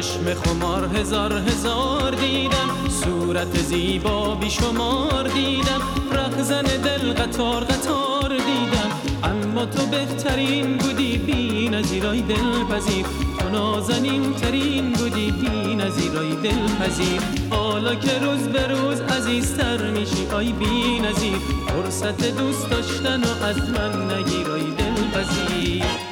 چشم خمار هزار هزار دیدم صورت زیبا بیشمار دیدم رهزن دل قطار قطار دیدم. اما تو بهترین بودی بی نظیرای دل پذیر تو نازنین ترین بودی بی نظیرای دل پذیر حالا که روز به روز عزیزتر میشی آی بی نظیر. فرصت دوست داشتن و از من نگیرای دل پذیر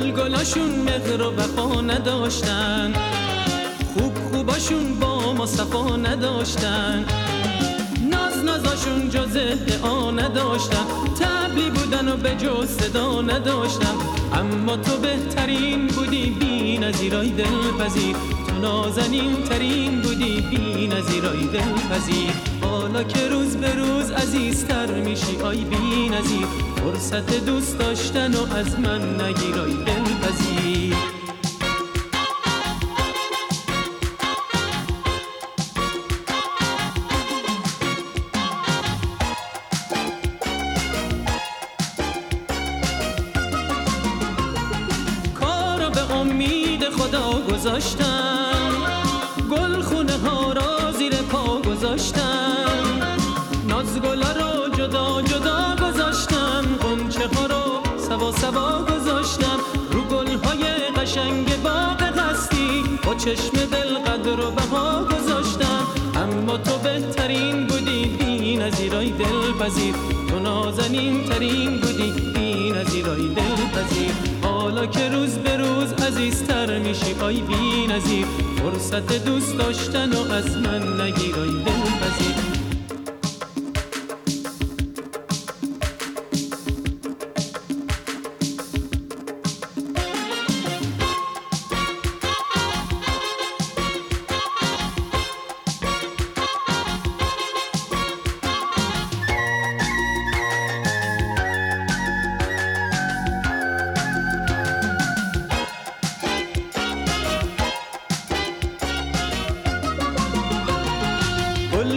گل گلاشون مهر و وفا نداشتن. خوب خوباشون با ما صفا نداشتن. ناز نازاشون جز ادعا نداشتن. تبلی بودن و به جز صدا نداشتن. اما تو بهترین بودی بی نظیرای دل پذیر تو نازنین ترین بودی بی نظیرای دل پذیر حالا که روز به روز عزیزتر میشی آی بی نظیر. فرصت دوست داشتن و از من نگیرای دل پذیر. کارو به امید خدا گذاشتم. گل خونه ها را زیر پا گذاشتم. قشنگ باغ قصدی با چشم دل قدر و بها گذاشتم. اما تو بهترین بودی بی نظیرای دل پذیر تو نازنین ترین بودی بی نظیرای دل پذیر حالا که روز به روز عزیزتر میشی آی بی نظیر. فرصت دوست داشتن و از من نگیرای دل پذیر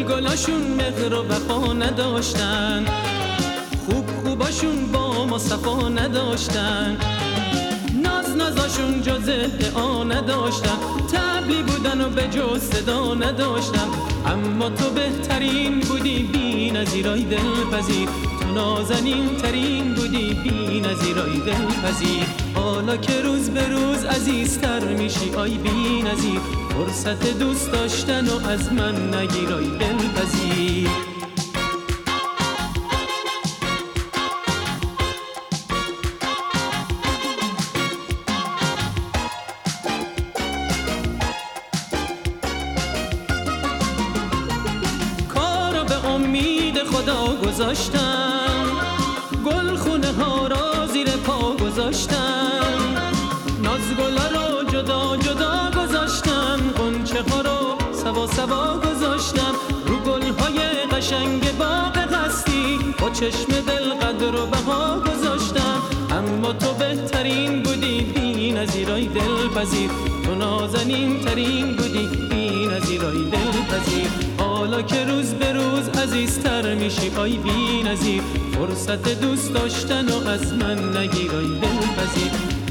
گل گلاشون مهر و وفا نداشتن. خوب خوباشون با ما صفا نداشتن. ناز نازاشون جز ادعا نداشتن. تبلی بودن و به جز صدا نداشتم اما تو بهترین بودی بی نظیرای دل پذیر تو نازنین ترین بودی بی نظیرای دل پذیر حالا که روز به روز عزیزتر میشی آی بی نظیر. فرصت دوست داشتن و از من نگیرای دل پذیر کارو به امید خدا گذاشتم. گل خونه ها را زیر پا گذاشتم. گذاشتم رو گل های قشنگ باغ قصدی با چشم دل قدر و بها گذاشتم. اما تو بهترین بودی بی نظیرای دل پذیر تو نازنین ترین بودی بی نظیرای دل پذیر حالا که روز به روز عزیزتر میشی آی بی نظیر. فرصت دوست داشتن و از من نگیرای دل پذیر